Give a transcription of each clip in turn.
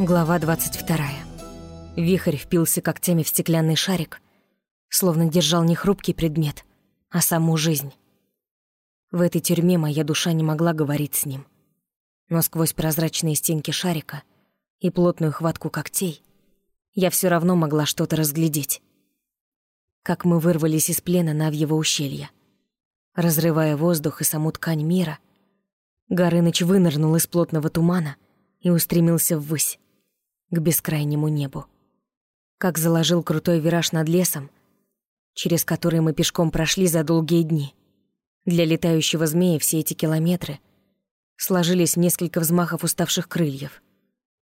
Глава 22. Вихрь впился когтями в стеклянный шарик, словно держал не хрупкий предмет, а саму жизнь. В этой тюрьме моя душа не могла говорить с ним. Но сквозь прозрачные стенки шарика и плотную хватку когтей я все равно могла что-то разглядеть. Как мы вырвались из плена Навьего ущелья. Разрывая воздух и саму ткань мира, Горыныч вынырнул из плотного тумана и устремился ввысь к бескрайнему небу. Как заложил крутой вираж над лесом, через который мы пешком прошли за долгие дни. Для летающего змея все эти километры сложились в несколько взмахов уставших крыльев.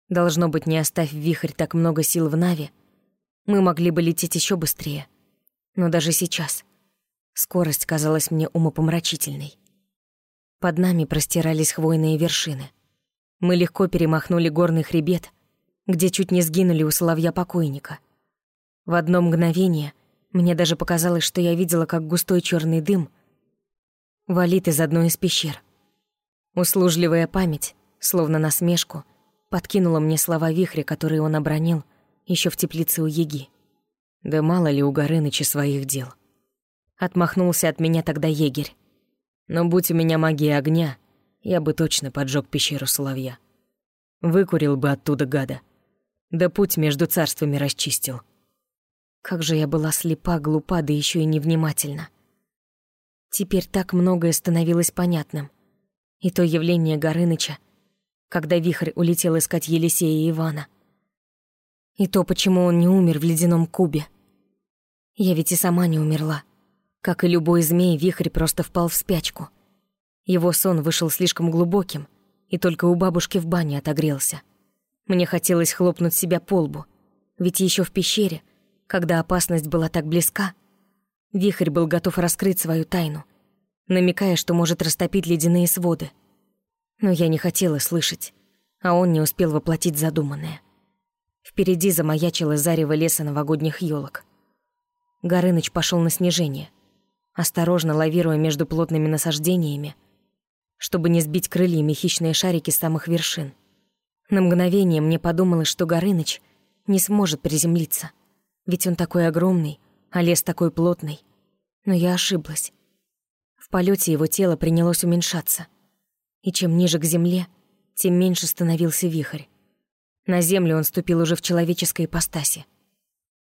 Должно быть, не оставь вихрь так много сил в Наве, мы могли бы лететь еще быстрее. Но даже сейчас скорость казалась мне умопомрачительной. Под нами простирались хвойные вершины. Мы легко перемахнули горный хребет, где чуть не сгинули у соловья покойника. В одно мгновение мне даже показалось, что я видела, как густой черный дым валит из одной из пещер. Услужливая память, словно насмешку, подкинула мне слова вихря, которые он обронил еще в теплице у Еги. Да мало ли у Горыныча своих дел. Отмахнулся от меня тогда егерь. Но будь у меня магия огня, я бы точно поджег пещеру соловья. Выкурил бы оттуда гада да путь между царствами расчистил. Как же я была слепа, глупа, да еще и невнимательна. Теперь так многое становилось понятным. И то явление Горыныча, когда вихрь улетел искать Елисея и Ивана. И то, почему он не умер в ледяном кубе. Я ведь и сама не умерла. Как и любой змей, вихрь просто впал в спячку. Его сон вышел слишком глубоким, и только у бабушки в бане отогрелся. Мне хотелось хлопнуть себя по лбу, ведь еще в пещере, когда опасность была так близка, Вихрь был готов раскрыть свою тайну, намекая, что может растопить ледяные своды. Но я не хотела слышать, а он не успел воплотить задуманное. Впереди замаячило зарево леса новогодних елок. Горыныч пошел на снижение, осторожно лавируя между плотными насаждениями, чтобы не сбить крыльями хищные шарики с самых вершин. На мгновение мне подумалось, что Горыныч не сможет приземлиться, ведь он такой огромный, а лес такой плотный. Но я ошиблась. В полете его тело принялось уменьшаться, и чем ниже к земле, тем меньше становился вихрь. На землю он ступил уже в человеческой ипостаси.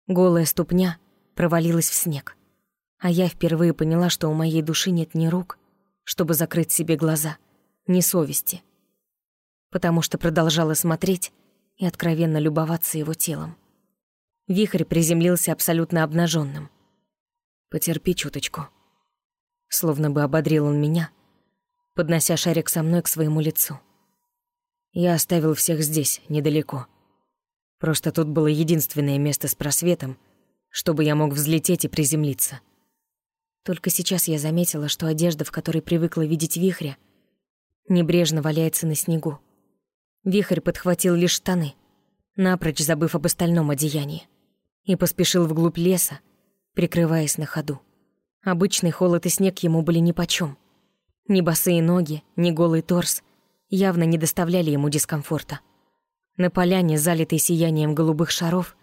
Голая ступня провалилась в снег, а я впервые поняла, что у моей души нет ни рук, чтобы закрыть себе глаза, ни совести потому что продолжала смотреть и откровенно любоваться его телом. Вихрь приземлился абсолютно обнаженным. «Потерпи чуточку». Словно бы ободрил он меня, поднося шарик со мной к своему лицу. Я оставил всех здесь, недалеко. Просто тут было единственное место с просветом, чтобы я мог взлететь и приземлиться. Только сейчас я заметила, что одежда, в которой привыкла видеть вихря, небрежно валяется на снегу. Вихрь подхватил лишь штаны, напрочь забыв об остальном одеянии, и поспешил вглубь леса, прикрываясь на ходу. Обычный холод и снег ему были нипочём. Ни босые ноги, ни голый торс явно не доставляли ему дискомфорта. На поляне, залитой сиянием голубых шаров,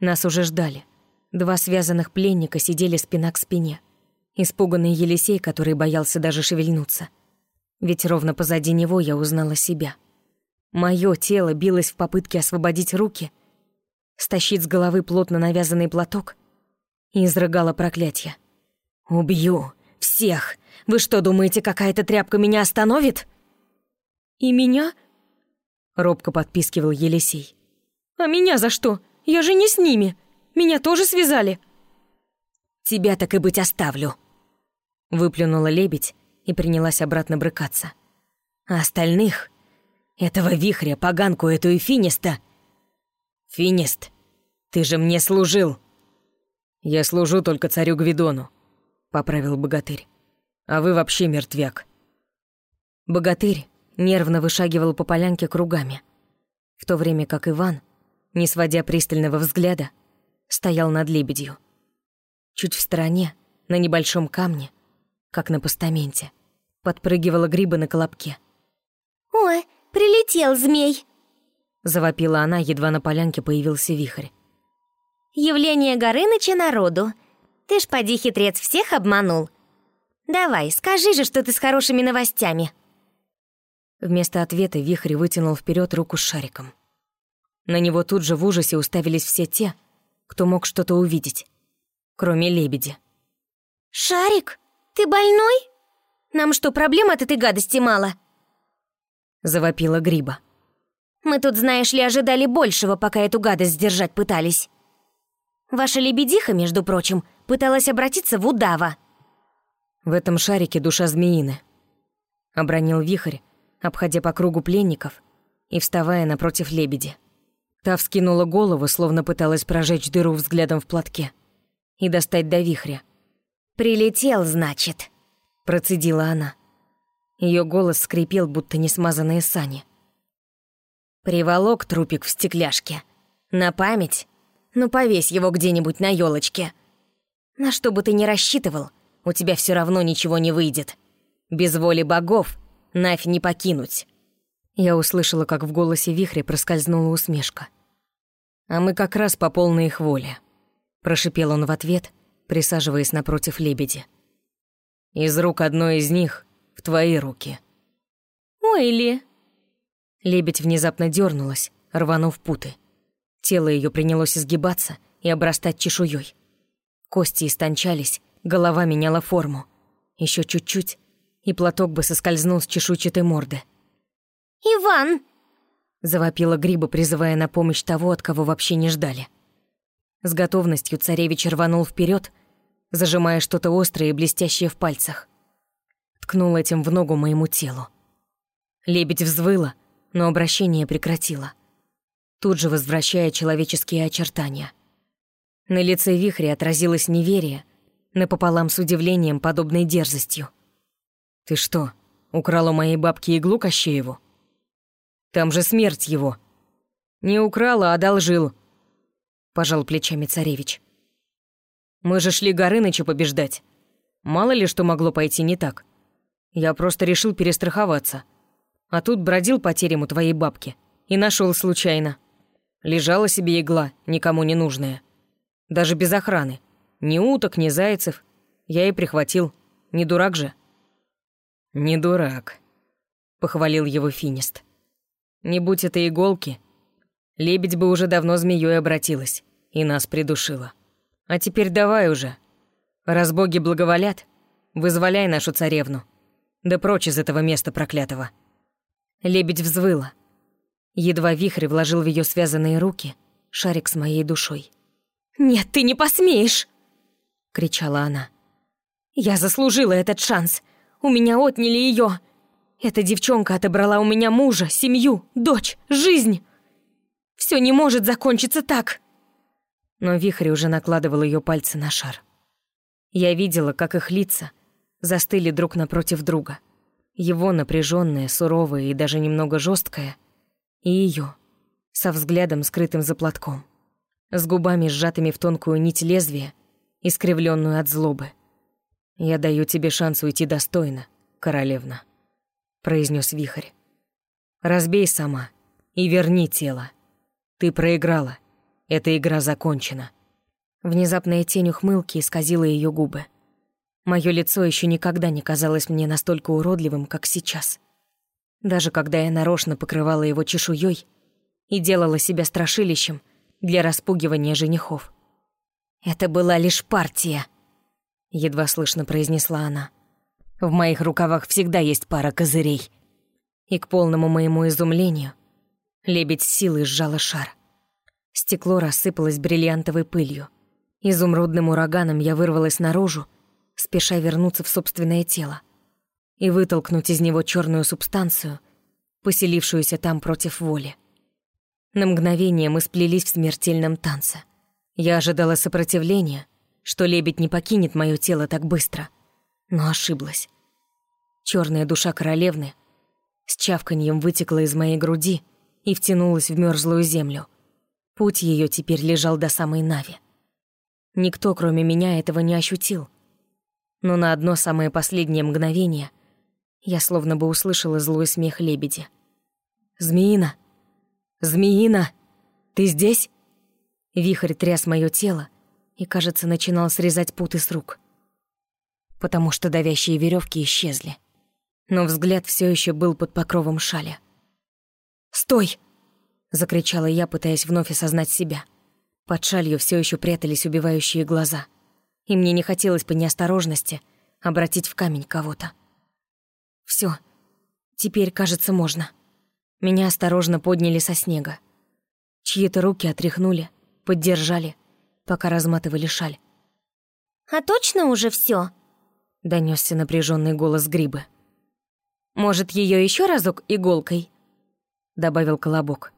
нас уже ждали. Два связанных пленника сидели спина к спине. Испуганный Елисей, который боялся даже шевельнуться. Ведь ровно позади него я узнала себя — Моё тело билось в попытке освободить руки, стащить с головы плотно навязанный платок и изрыгало проклятие. «Убью! Всех! Вы что, думаете, какая-то тряпка меня остановит?» «И меня?» — робко подпискивал Елисей. «А меня за что? Я же не с ними! Меня тоже связали!» «Тебя так и быть оставлю!» Выплюнула лебедь и принялась обратно брыкаться. «А остальных этого вихря, поганку эту и Финиста. Финист, ты же мне служил. Я служу только царю Гвидону, поправил богатырь. А вы вообще мертвяк. Богатырь нервно вышагивал по полянке кругами, в то время как Иван, не сводя пристального взгляда, стоял над лебедью. Чуть в стороне, на небольшом камне, как на постаменте, подпрыгивала гриба на колобке. «Ой, «Прилетел змей!» Завопила она, едва на полянке появился вихрь. «Явление Горыныча народу. Ты ж поди хитрец всех обманул. Давай, скажи же, что ты с хорошими новостями». Вместо ответа вихрь вытянул вперед руку с шариком. На него тут же в ужасе уставились все те, кто мог что-то увидеть, кроме лебеди. «Шарик, ты больной? Нам что, проблем от этой гадости мало?» Завопила Гриба. «Мы тут, знаешь ли, ожидали большего, пока эту гадость сдержать пытались. Ваша лебедиха, между прочим, пыталась обратиться в удава». «В этом шарике душа змеины», — обронил вихрь, обходя по кругу пленников и вставая напротив лебеди. Та вскинула голову, словно пыталась прожечь дыру взглядом в платке и достать до вихря. «Прилетел, значит», — процедила она. Ее голос скрипел, будто несмазанные сани. «Приволок трупик в стекляшке. На память? Ну, повесь его где-нибудь на елочке. На что бы ты ни рассчитывал, у тебя все равно ничего не выйдет. Без воли богов Навь не покинуть». Я услышала, как в голосе вихря проскользнула усмешка. «А мы как раз по полной их воле», — прошипел он в ответ, присаживаясь напротив лебеди. «Из рук одной из них твои руки». «Ой, Ли!» Лебедь внезапно дернулась, рванув путы. Тело ее принялось изгибаться и обрастать чешуей. Кости истончались, голова меняла форму. Еще чуть-чуть, и платок бы соскользнул с чешуйчатой морды. «Иван!» — завопила Гриба, призывая на помощь того, от кого вообще не ждали. С готовностью царевич рванул вперед, зажимая что-то острое и блестящее в пальцах. Ткнул этим в ногу моему телу. Лебедь взвыла, но обращение прекратила, тут же возвращая человеческие очертания. На лице вихря отразилось неверие, напополам с удивлением, подобной дерзостью. «Ты что, украл у моей бабки иглу Кощееву? Там же смерть его». «Не украла, а одолжил», — пожал плечами царевич. «Мы же шли Горыныча побеждать. Мало ли что могло пойти не так. Я просто решил перестраховаться. А тут бродил по терему твоей бабки и нашел случайно. Лежала себе игла, никому не нужная. Даже без охраны. Ни уток, ни зайцев. Я и прихватил. Не дурак же». «Не дурак», — похвалил его финист. «Не будь этой иголки, лебедь бы уже давно змеёй обратилась и нас придушила. А теперь давай уже. Раз боги благоволят, вызволяй нашу царевну. Да прочь из этого места проклятого». Лебедь взвыла. Едва вихрь вложил в ее связанные руки шарик с моей душой. «Нет, ты не посмеешь!» — кричала она. «Я заслужила этот шанс. У меня отняли ее. Эта девчонка отобрала у меня мужа, семью, дочь, жизнь. Все не может закончиться так. Но вихрь уже накладывал ее пальцы на шар. Я видела, как их лица застыли друг напротив друга. Его напряженное, суровое и даже немного жесткое, и ее со взглядом, скрытым за платком, с губами, сжатыми в тонкую нить лезвия, искривленную от злобы. «Я даю тебе шанс уйти достойно, королевна», — произнес вихрь. «Разбей сама и верни тело. Ты проиграла. Эта игра закончена». Внезапная тень ухмылки исказила ее губы. Мое лицо еще никогда не казалось мне настолько уродливым, как сейчас. Даже когда я нарочно покрывала его чешуей и делала себя страшилищем для распугивания женихов. Это была лишь партия —— едва слышно произнесла она. «В моих рукавах всегда есть пара козырей». И к полному моему изумлению лебедь силой сжала шар. Стекло рассыпалось бриллиантовой пылью. Изумрудным ураганом я вырвалась наружу, спеша вернуться в собственное тело и вытолкнуть из него черную субстанцию, поселившуюся там против воли. На мгновение мы сплелись в смертельном танце. Я ожидала сопротивления — что лебедь не покинет мое тело так быстро. Но ошиблась. Черная душа королевны с чавканьем вытекла из моей груди и втянулась в мерзлую землю. Путь ее теперь лежал до самой Нави. Никто, кроме меня, этого не ощутил. Но на одно самое последнее мгновение я словно бы услышала злой смех лебеди. «Змеина!» «Змеина, ты здесь?» Вихрь тряс мое тело и, кажется, начинал срезать путы с рук. Потому что давящие веревки исчезли. Но взгляд все еще был под покровом шали. «Стой!» — закричала я, пытаясь вновь осознать себя. Под шалью все еще прятались убивающие глаза. И мне не хотелось по неосторожности обратить в камень кого-то. Все, теперь, кажется, можно. Меня осторожно подняли со снега. Чьи-то руки отряхнули, поддержали, пока разматывали шаль. «А точно уже все? донесся напряженный голос Грибы. «Может, ее еще разок иголкой?» — добавил Колобок.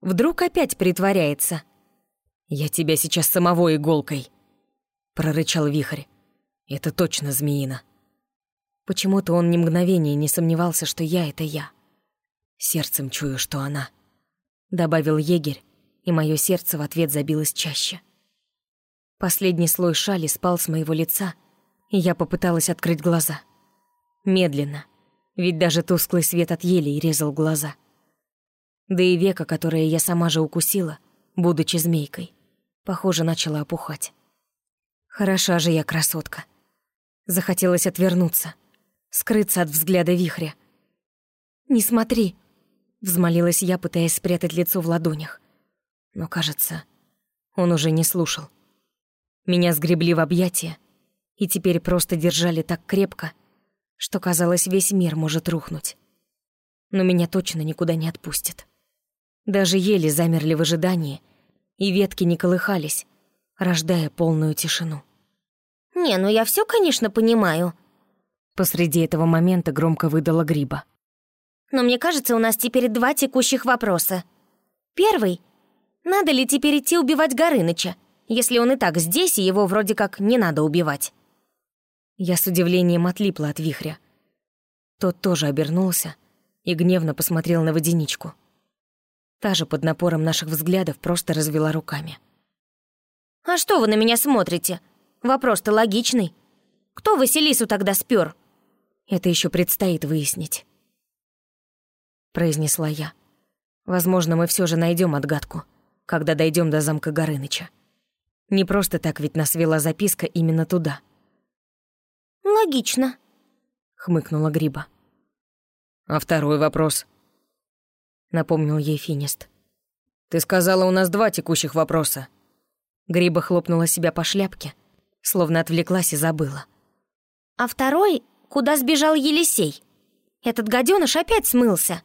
«Вдруг опять притворяется?» «Я тебя сейчас самого иголкой!» — прорычал Вихрь. «Это точно змеина!» Почему-то он ни мгновения не сомневался, что я — это я. Сердцем чую, что она. Добавил егерь, и мое сердце в ответ забилось чаще. Последний слой шали спал с моего лица, и я попыталась открыть глаза. Медленно, ведь даже тусклый свет от елей резал глаза. Да и века, которое я сама же укусила, будучи змейкой, похоже, начала опухать. Хороша же я красотка. Захотелось отвернуться, скрыться от взгляда вихря. «Не смотри!» — взмолилась я, пытаясь спрятать лицо в ладонях. Но, кажется, он уже не слушал. Меня сгребли в объятия и теперь просто держали так крепко, что, казалось, весь мир может рухнуть. Но меня точно никуда не отпустят. Даже ели замерли в ожидании, и ветки не колыхались, рождая полную тишину. «Не, ну я все, конечно, понимаю», Посреди этого момента громко выдала Гриба. «Но мне кажется, у нас теперь два текущих вопроса. Первый надо ли теперь идти убивать Горыныча, если он и так здесь, и его вроде как не надо убивать? Я с удивлением отлипла от вихря. Тот тоже обернулся и гневно посмотрел на водяничку. Та же под напором наших взглядов просто развела руками. «А что вы на меня смотрите? Вопрос-то логичный. Кто Василису тогда спер? Это еще предстоит выяснить», — произнесла я. «Возможно, мы все же найдем отгадку» когда дойдем до замка Горыныча. Не просто так ведь нас вела записка именно туда. «Логично», — хмыкнула Гриба. «А второй вопрос?» — напомнил ей Финист. «Ты сказала, у нас два текущих вопроса». Гриба хлопнула себя по шляпке, словно отвлеклась и забыла. «А второй, куда сбежал Елисей? Этот гаденыш опять смылся».